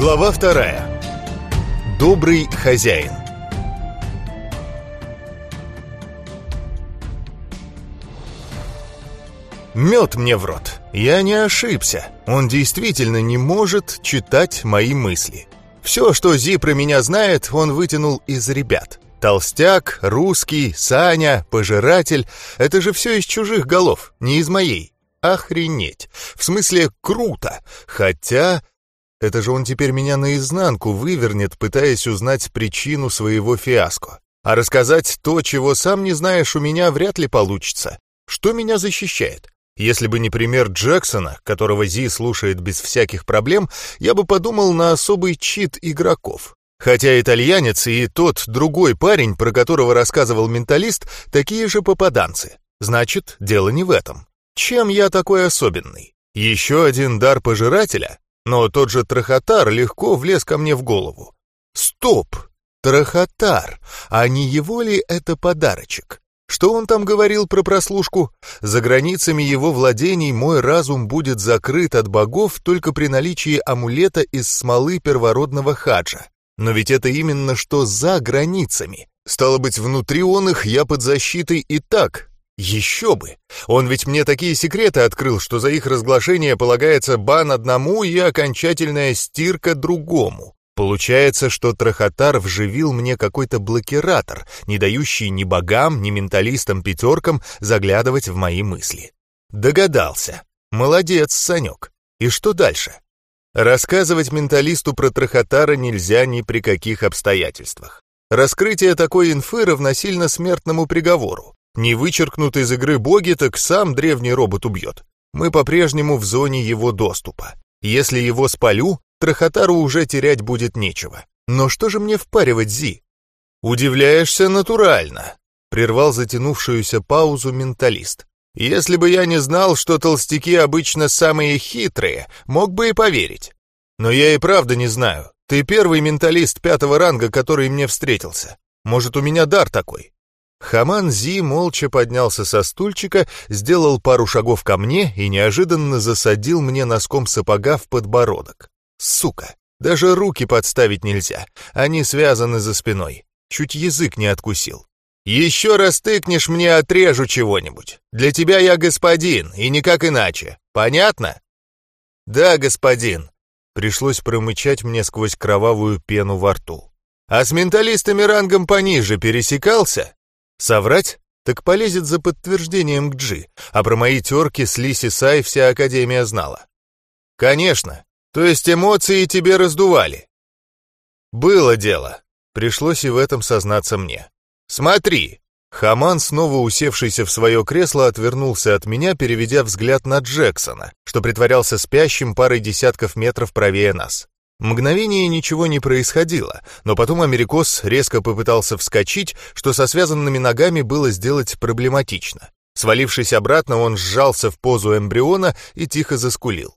Глава вторая. Добрый хозяин. Мед мне в рот. Я не ошибся. Он действительно не может читать мои мысли. Все, что Зи про меня знает, он вытянул из ребят. Толстяк, русский, Саня, пожиратель — это же все из чужих голов, не из моей. Охренеть. В смысле, круто. Хотя... Это же он теперь меня наизнанку вывернет, пытаясь узнать причину своего фиаско. А рассказать то, чего сам не знаешь, у меня вряд ли получится. Что меня защищает? Если бы не пример Джексона, которого Зи слушает без всяких проблем, я бы подумал на особый чит игроков. Хотя итальянец и тот другой парень, про которого рассказывал менталист, такие же попаданцы. Значит, дело не в этом. Чем я такой особенный? Еще один дар пожирателя? Но тот же Трахотар легко влез ко мне в голову. Стоп! Трахотар! А не его ли это подарочек? Что он там говорил про прослушку? За границами его владений мой разум будет закрыт от богов только при наличии амулета из смолы первородного хаджа. Но ведь это именно что за границами. Стало быть, внутри он их я под защитой и так, еще бы! Он ведь мне такие секреты открыл, что за их разглашение полагается бан одному и окончательная стирка другому. Получается, что Трахотар вживил мне какой-то блокиратор, не дающий ни богам, ни менталистам-пятеркам заглядывать в мои мысли. Догадался. Молодец, Санек. И что дальше? Рассказывать менталисту про Трахотара нельзя ни при каких обстоятельствах. Раскрытие такой инфы равносильно смертному приговору. Не вычеркнут из игры боги, так сам древний робот убьет. Мы по-прежнему в зоне его доступа. Если его спалю, Трахотару уже терять будет нечего. Но что же мне впаривать, Зи? Удивляешься натурально, прервал затянувшуюся паузу менталист. Если бы я не знал, что толстяки обычно самые хитрые, мог бы и поверить. Но я и правда не знаю. Ты первый менталист пятого ранга, который мне встретился. Может, у меня дар такой? Хаман Зи молча поднялся со стульчика, сделал пару шагов ко мне и неожиданно засадил мне носком сапога в подбородок. Сука, даже руки подставить нельзя, они связаны за спиной. Чуть язык не откусил. «Еще раз тыкнешь мне, отрежу чего-нибудь. Для тебя я господин, и никак иначе. Понятно?» «Да, господин», — пришлось промычать мне сквозь кровавую пену во рту. «А с менталистами рангом пониже пересекался?» Соврать? Так полезет за подтверждением к Джи, а про мои терки с Лиси Сай вся Академия знала. Конечно, то есть эмоции тебе раздували. Было дело, пришлось и в этом сознаться мне. Смотри, Хаман, снова усевшийся в свое кресло, отвернулся от меня, переведя взгляд на Джексона, что притворялся спящим парой десятков метров правее нас. Мгновение ничего не происходило, но потом Америкос резко попытался вскочить, что со связанными ногами было сделать проблематично. Свалившись обратно, он сжался в позу эмбриона и тихо заскулил.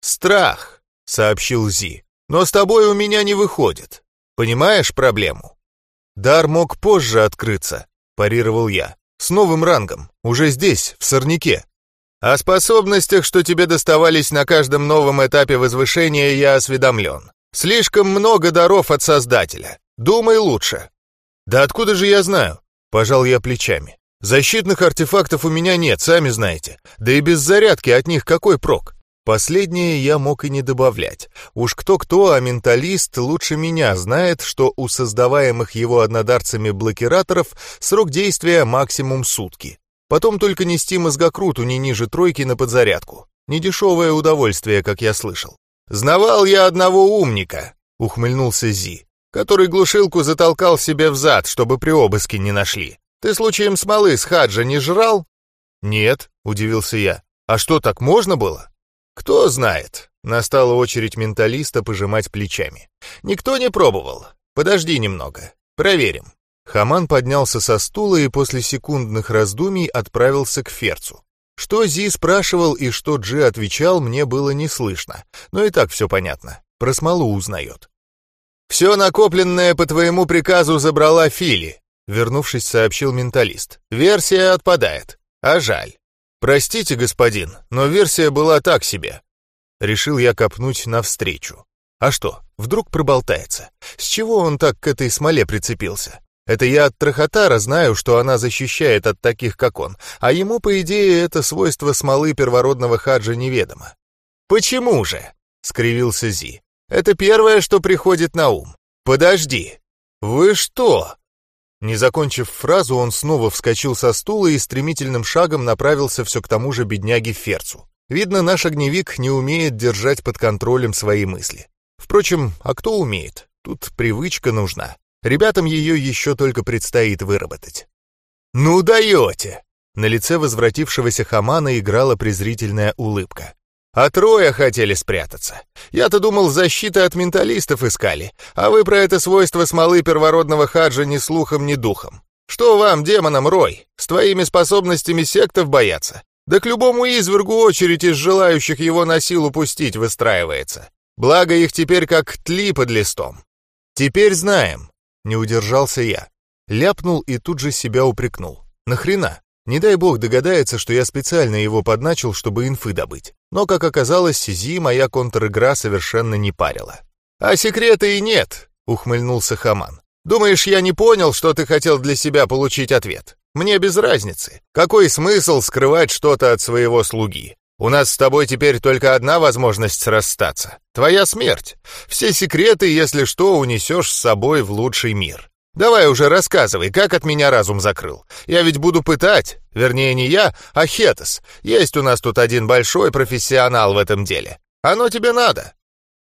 «Страх», — сообщил Зи, — «но с тобой у меня не выходит. Понимаешь проблему?» «Дар мог позже открыться», — парировал я. «С новым рангом, уже здесь, в сорняке». О способностях, что тебе доставались на каждом новом этапе возвышения, я осведомлен. Слишком много даров от Создателя. Думай лучше. Да откуда же я знаю? Пожал я плечами. Защитных артефактов у меня нет, сами знаете. Да и без зарядки от них какой прок? Последнее я мог и не добавлять. Уж кто-кто, а менталист лучше меня знает, что у создаваемых его однодарцами блокираторов срок действия максимум сутки. Потом только нести мозгокруту не ниже тройки на подзарядку. Недешевое удовольствие, как я слышал. «Знавал я одного умника», — ухмыльнулся Зи, который глушилку затолкал себе в зад, чтобы при обыске не нашли. «Ты случаем смолы с хаджа не жрал?» «Нет», — удивился я. «А что, так можно было?» «Кто знает». Настала очередь менталиста пожимать плечами. «Никто не пробовал. Подожди немного. Проверим». Хаман поднялся со стула и после секундных раздумий отправился к Ферцу. Что Зи спрашивал и что Джи отвечал, мне было не слышно, но и так все понятно. Про смолу узнает. «Все накопленное по твоему приказу забрала Фили», — вернувшись, сообщил менталист. «Версия отпадает. А жаль. Простите, господин, но версия была так себе». Решил я копнуть навстречу. А что, вдруг проболтается? С чего он так к этой смоле прицепился? Это я от Трохотара знаю, что она защищает от таких, как он, а ему, по идее, это свойство смолы первородного хаджа неведомо. «Почему же?» — скривился Зи. «Это первое, что приходит на ум. Подожди. Вы что?» Не закончив фразу, он снова вскочил со стула и стремительным шагом направился все к тому же бедняге Ферцу. Видно, наш огневик не умеет держать под контролем свои мысли. Впрочем, а кто умеет? Тут привычка нужна. Ребятам ее еще только предстоит выработать. «Ну даете!» На лице возвратившегося Хамана играла презрительная улыбка. «А трое хотели спрятаться. Я-то думал, защиты от менталистов искали, а вы про это свойство смолы первородного хаджа ни слухом, ни духом. Что вам, демонам, Рой, с твоими способностями сектов бояться? Да к любому извергу очередь из желающих его на силу пустить выстраивается. Благо их теперь как тли под листом. Теперь знаем, не удержался я. Ляпнул и тут же себя упрекнул. Нахрена? Не дай бог догадается, что я специально его подначил, чтобы инфы добыть. Но, как оказалось, Зи моя контр-игра совершенно не парила. «А секрета и нет», — ухмыльнулся Хаман. «Думаешь, я не понял, что ты хотел для себя получить ответ? Мне без разницы. Какой смысл скрывать что-то от своего слуги? У нас с тобой теперь только одна возможность расстаться. Твоя смерть. Все секреты, если что, унесешь с собой в лучший мир. Давай уже рассказывай, как от меня разум закрыл. Я ведь буду пытать. Вернее, не я, а Хетос. Есть у нас тут один большой профессионал в этом деле. Оно тебе надо.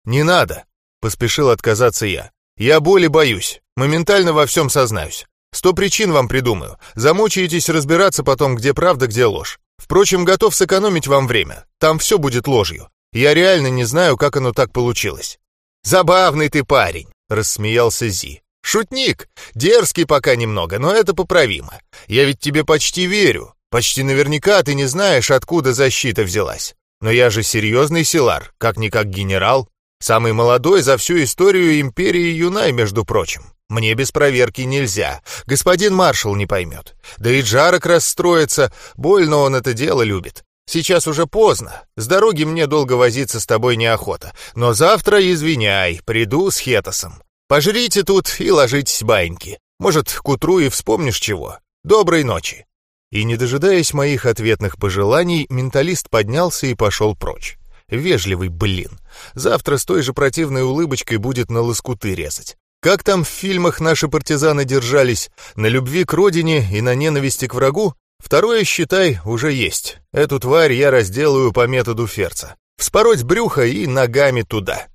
Не надо, поспешил отказаться я. Я боли боюсь. Моментально во всем сознаюсь. Сто причин вам придумаю. Замучаетесь разбираться потом, где правда, где ложь. Впрочем, готов сэкономить вам время. Там все будет ложью. Я реально не знаю, как оно так получилось». «Забавный ты парень», — рассмеялся Зи. «Шутник. Дерзкий пока немного, но это поправимо. Я ведь тебе почти верю. Почти наверняка ты не знаешь, откуда защита взялась. Но я же серьезный силар, как-никак генерал. Самый молодой за всю историю империи Юнай, между прочим. Мне без проверки нельзя. Господин маршал не поймет. Да и Джарок расстроится. Больно он это дело любит. Сейчас уже поздно. С дороги мне долго возиться с тобой неохота. Но завтра, извиняй, приду с Хетосом. Пожрите тут и ложитесь баньки. Может, к утру и вспомнишь чего. Доброй ночи». И, не дожидаясь моих ответных пожеланий, менталист поднялся и пошел прочь. Вежливый блин. Завтра с той же противной улыбочкой будет на лоскуты резать. Как там в фильмах наши партизаны держались? На любви к родине и на ненависти к врагу? Второе, считай, уже есть. Эту тварь я разделаю по методу Ферца. Вспороть брюхо и ногами туда.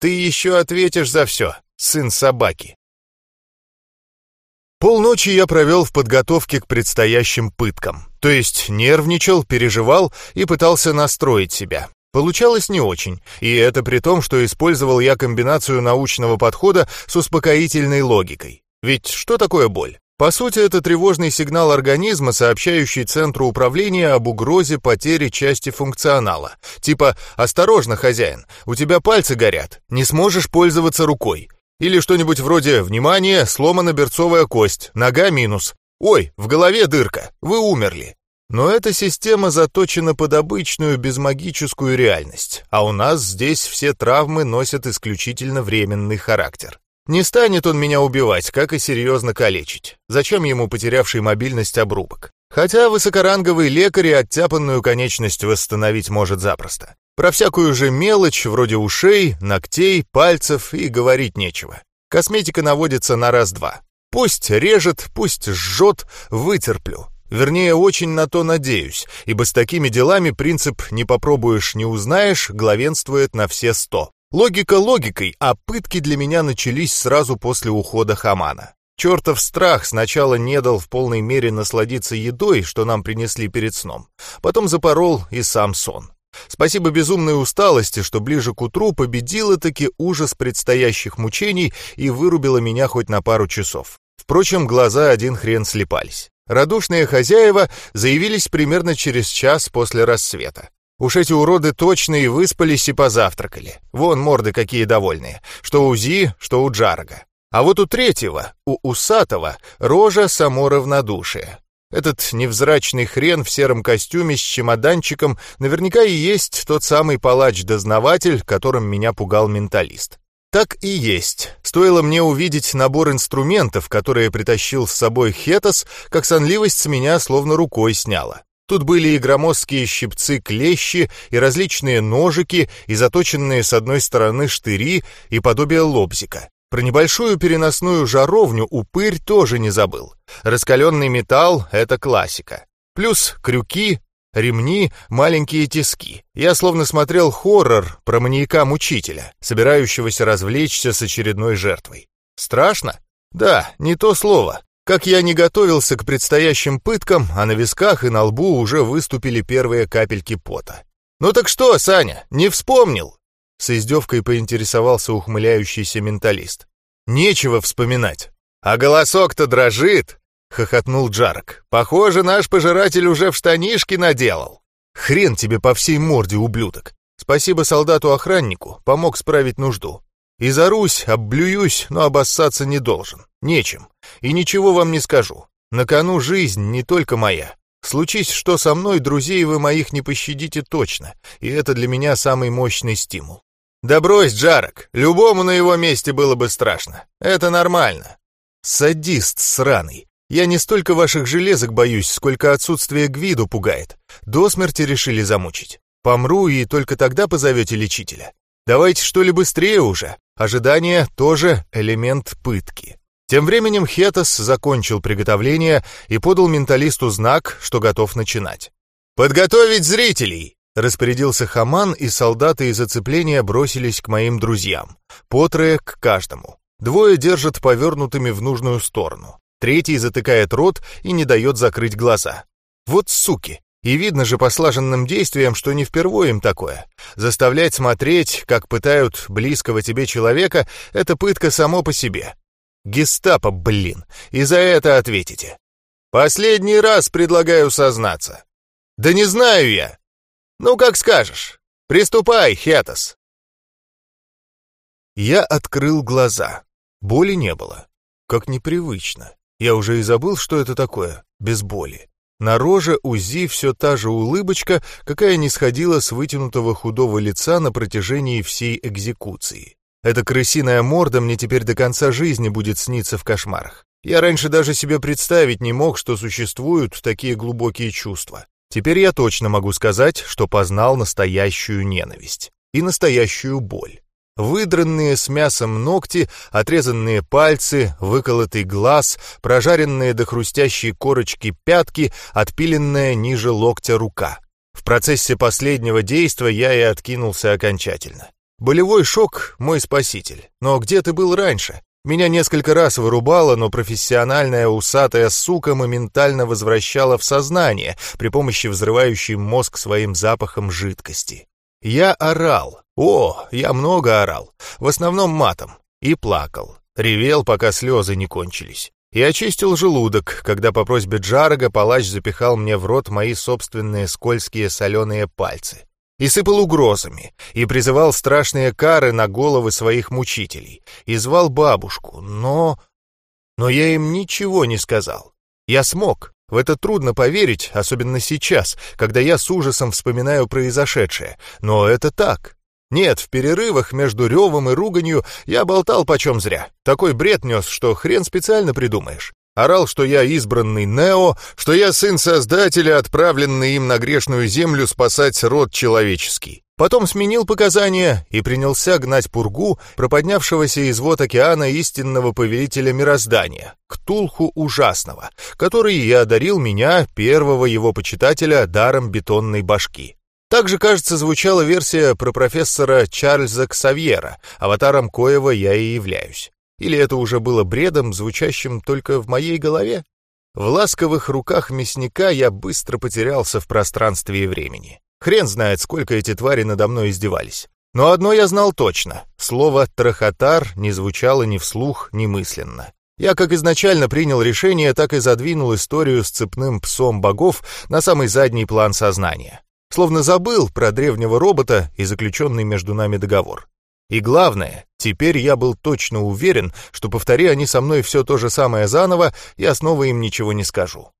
Ты еще ответишь за все, сын собаки. Полночи я провел в подготовке к предстоящим пыткам. То есть нервничал, переживал и пытался настроить себя. Получалось не очень, и это при том, что использовал я комбинацию научного подхода с успокоительной логикой. Ведь что такое боль? По сути, это тревожный сигнал организма, сообщающий центру управления об угрозе потери части функционала. Типа «Осторожно, хозяин, у тебя пальцы горят, не сможешь пользоваться рукой». Или что-нибудь вроде «Внимание, сломана берцовая кость, нога минус». «Ой, в голове дырка, вы умерли». Но эта система заточена под обычную безмагическую реальность, а у нас здесь все травмы носят исключительно временный характер. Не станет он меня убивать, как и серьезно калечить. Зачем ему потерявший мобильность обрубок? Хотя высокоранговый лекарь оттяпанную конечность восстановить может запросто. Про всякую же мелочь, вроде ушей, ногтей, пальцев и говорить нечего. Косметика наводится на раз-два. Пусть режет, пусть жжет, вытерплю. Вернее, очень на то надеюсь, ибо с такими делами принцип «не попробуешь, не узнаешь» главенствует на все сто. Логика логикой, а пытки для меня начались сразу после ухода Хамана. Чертов страх сначала не дал в полной мере насладиться едой, что нам принесли перед сном. Потом запорол и сам сон. Спасибо безумной усталости, что ближе к утру победила таки ужас предстоящих мучений и вырубила меня хоть на пару часов. Впрочем, глаза один хрен слепались. Радушные хозяева заявились примерно через час после рассвета. Уж эти уроды точно и выспались, и позавтракали. Вон морды какие довольные. Что у Зи, что у Джарга. А вот у третьего, у Усатого, рожа само равнодушие. Этот невзрачный хрен в сером костюме с чемоданчиком наверняка и есть тот самый палач-дознаватель, которым меня пугал менталист. Так и есть. Стоило мне увидеть набор инструментов, которые притащил с собой Хетос, как сонливость с меня словно рукой сняла. Тут были и громоздкие щипцы-клещи, и различные ножики, и заточенные с одной стороны штыри, и подобие лобзика. Про небольшую переносную жаровню упырь тоже не забыл. Раскаленный металл — это классика. Плюс крюки, ремни, маленькие тиски. Я словно смотрел хоррор про маньяка-мучителя, собирающегося развлечься с очередной жертвой. Страшно? Да, не то слово. Как я не готовился к предстоящим пыткам, а на висках и на лбу уже выступили первые капельки пота. «Ну так что, Саня, не вспомнил?» С издевкой поинтересовался ухмыляющийся менталист. «Нечего вспоминать. А голосок-то дрожит!» — хохотнул Джарк. «Похоже, наш пожиратель уже в штанишки наделал. Хрен тебе по всей морде, ублюдок. Спасибо солдату-охраннику, помог справить нужду. И зарусь, обблююсь, но обоссаться не должен. Нечем. И ничего вам не скажу. На кону жизнь не только моя. Случись, что со мной, друзей вы моих не пощадите точно, и это для меня самый мощный стимул. Да брось, Джарок, любому на его месте было бы страшно. Это нормально. Садист сраный. Я не столько ваших железок боюсь, сколько отсутствие Гвиду пугает. До смерти решили замучить. Помру, и только тогда позовете лечителя. Давайте что ли быстрее уже. Ожидание тоже элемент пытки. Тем временем Хетос закончил приготовление и подал менталисту знак, что готов начинать. «Подготовить зрителей!» Распорядился Хаман, и солдаты из оцепления бросились к моим друзьям. По трое к каждому. Двое держат повернутыми в нужную сторону. Третий затыкает рот и не дает закрыть глаза. Вот суки! И видно же по слаженным действиям, что не впервые им такое. Заставлять смотреть, как пытают близкого тебе человека, это пытка само по себе. Гестапо, блин, и за это ответите. Последний раз предлагаю сознаться. Да не знаю я. Ну, как скажешь. Приступай, Хетос. Я открыл глаза. Боли не было. Как непривычно. Я уже и забыл, что это такое, без боли. На роже УЗИ все та же улыбочка, какая не сходила с вытянутого худого лица на протяжении всей экзекуции. Эта крысиная морда мне теперь до конца жизни будет сниться в кошмарах. Я раньше даже себе представить не мог, что существуют такие глубокие чувства. Теперь я точно могу сказать, что познал настоящую ненависть и настоящую боль. Выдранные с мясом ногти, отрезанные пальцы, выколотый глаз, прожаренные до хрустящей корочки пятки, отпиленная ниже локтя рука. В процессе последнего действия я и откинулся окончательно. Болевой шок — мой спаситель. Но где ты был раньше? Меня несколько раз вырубало, но профессиональная усатая сука моментально возвращала в сознание при помощи взрывающей мозг своим запахом жидкости. Я орал. О, я много орал. В основном матом. И плакал. Ревел, пока слезы не кончились. И очистил желудок, когда по просьбе Джарага палач запихал мне в рот мои собственные скользкие соленые пальцы. И сыпал угрозами, и призывал страшные кары на головы своих мучителей, и звал бабушку, но... Но я им ничего не сказал. Я смог, в это трудно поверить, особенно сейчас, когда я с ужасом вспоминаю произошедшее. Но это так. Нет, в перерывах между ревом и руганью я болтал почем зря. Такой бред нес, что хрен специально придумаешь. Орал, что я избранный Нео, что я сын Создателя, отправленный им на грешную землю спасать род человеческий. Потом сменил показания и принялся гнать пургу, проподнявшегося из вод океана истинного повелителя мироздания, Ктулху Ужасного, который и одарил меня, первого его почитателя, даром бетонной башки. Также, кажется, звучала версия про профессора Чарльза Ксавьера, аватаром коего я и являюсь. Или это уже было бредом, звучащим только в моей голове? В ласковых руках мясника я быстро потерялся в пространстве и времени. Хрен знает, сколько эти твари надо мной издевались. Но одно я знал точно. Слово «трахотар» не звучало ни вслух, ни мысленно. Я как изначально принял решение, так и задвинул историю с цепным псом богов на самый задний план сознания. Словно забыл про древнего робота и заключенный между нами договор. И главное, теперь я был точно уверен, что повтори они со мной все то же самое заново, я снова им ничего не скажу.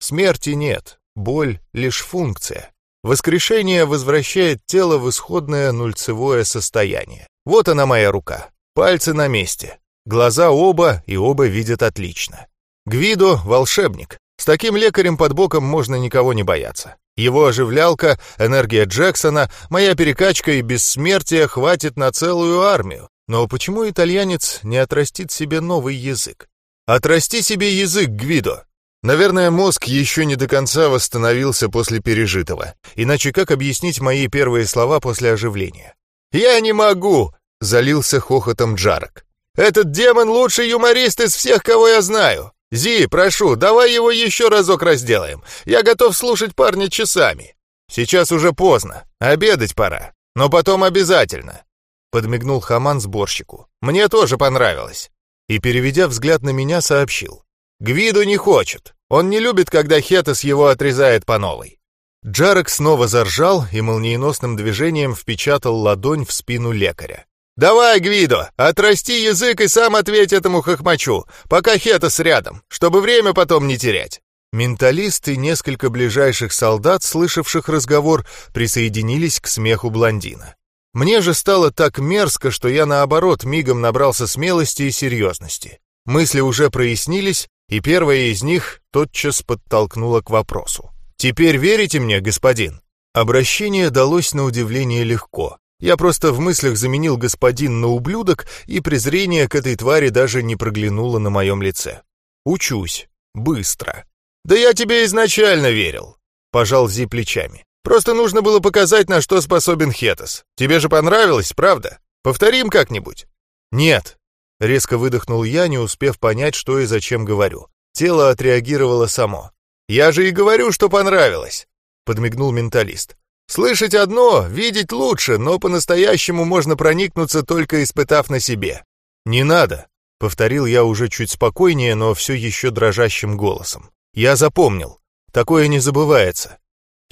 Смерти нет, боль — лишь функция. Воскрешение возвращает тело в исходное нульцевое состояние. Вот она моя рука. Пальцы на месте. Глаза оба, и оба видят отлично. Гвидо — волшебник. С таким лекарем под боком можно никого не бояться. Его оживлялка, энергия Джексона, моя перекачка и бессмертие хватит на целую армию. Но почему итальянец не отрастит себе новый язык? Отрасти себе язык, Гвидо. Наверное, мозг еще не до конца восстановился после пережитого. Иначе как объяснить мои первые слова после оживления? «Я не могу!» — залился хохотом Джарок. «Этот демон лучший юморист из всех, кого я знаю! Зи, прошу, давай его еще разок разделаем. Я готов слушать парня часами. Сейчас уже поздно, обедать пора, но потом обязательно!» Подмигнул Хаман сборщику. «Мне тоже понравилось!» И, переведя взгляд на меня, сообщил. «Гвиду не хочет. Он не любит, когда Хетес его отрезает по новой». Джарек снова заржал и молниеносным движением впечатал ладонь в спину лекаря. «Давай, Гвидо, отрасти язык и сам ответь этому хохмачу, пока Хетес рядом, чтобы время потом не терять». Менталист и несколько ближайших солдат, слышавших разговор, присоединились к смеху блондина. Мне же стало так мерзко, что я, наоборот, мигом набрался смелости и серьезности. Мысли уже прояснились, и первая из них тотчас подтолкнула к вопросу. «Теперь верите мне, господин?» Обращение далось на удивление легко. Я просто в мыслях заменил господин на ублюдок, и презрение к этой твари даже не проглянуло на моем лице. Учусь. Быстро. «Да я тебе изначально верил», — пожал Зи плечами. «Просто нужно было показать, на что способен Хетос. Тебе же понравилось, правда? Повторим как-нибудь?» «Нет», — резко выдохнул я, не успев понять, что и зачем говорю. Тело отреагировало само. «Я же и говорю, что понравилось», — подмигнул менталист. «Слышать одно, видеть лучше, но по-настоящему можно проникнуться, только испытав на себе». «Не надо», — повторил я уже чуть спокойнее, но все еще дрожащим голосом. «Я запомнил. Такое не забывается».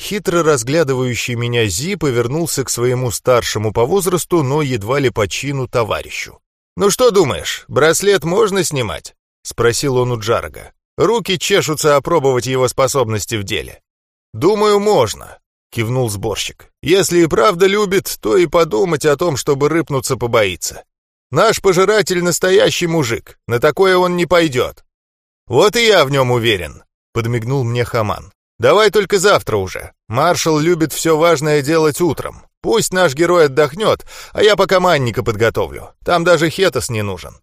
Хитро разглядывающий меня Зи повернулся к своему старшему по возрасту, но едва ли по чину товарищу. «Ну что думаешь, браслет можно снимать?» — спросил он у Джарга. «Руки чешутся опробовать его способности в деле». «Думаю, можно», — кивнул сборщик. «Если и правда любит, то и подумать о том, чтобы рыпнуться побоится. Наш пожиратель настоящий мужик, на такое он не пойдет». «Вот и я в нем уверен», — подмигнул мне Хаман. «Давай только завтра уже. Маршал любит все важное делать утром. Пусть наш герой отдохнет, а я пока манника подготовлю. Там даже хетос не нужен».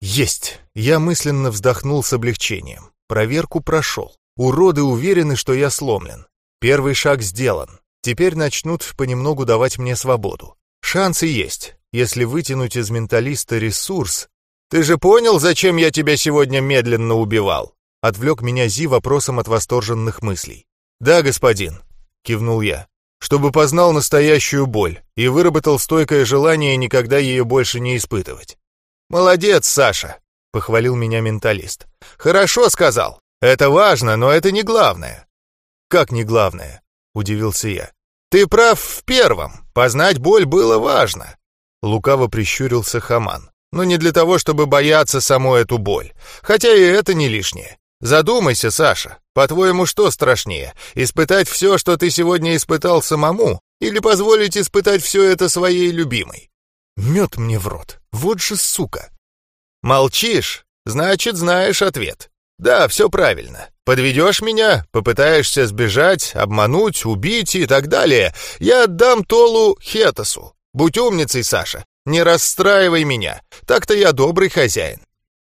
«Есть!» Я мысленно вздохнул с облегчением. Проверку прошел. Уроды уверены, что я сломлен. Первый шаг сделан. Теперь начнут понемногу давать мне свободу. Шансы есть, если вытянуть из менталиста ресурс. «Ты же понял, зачем я тебя сегодня медленно убивал?» Отвлек меня Зи вопросом от восторженных мыслей. «Да, господин», — кивнул я, «чтобы познал настоящую боль и выработал стойкое желание никогда ее больше не испытывать». «Молодец, Саша!» — похвалил меня менталист. «Хорошо сказал. Это важно, но это не главное». «Как не главное?» — удивился я. «Ты прав в первом. Познать боль было важно». Лукаво прищурился Хаман. «Но не для того, чтобы бояться саму эту боль. Хотя и это не лишнее. Задумайся, Саша. По-твоему, что страшнее? Испытать все, что ты сегодня испытал самому? Или позволить испытать все это своей любимой? Мед мне в рот. Вот же сука. Молчишь? Значит, знаешь ответ. Да, все правильно. Подведешь меня, попытаешься сбежать, обмануть, убить и так далее. Я отдам Толу Хетосу. Будь умницей, Саша. Не расстраивай меня. Так-то я добрый хозяин.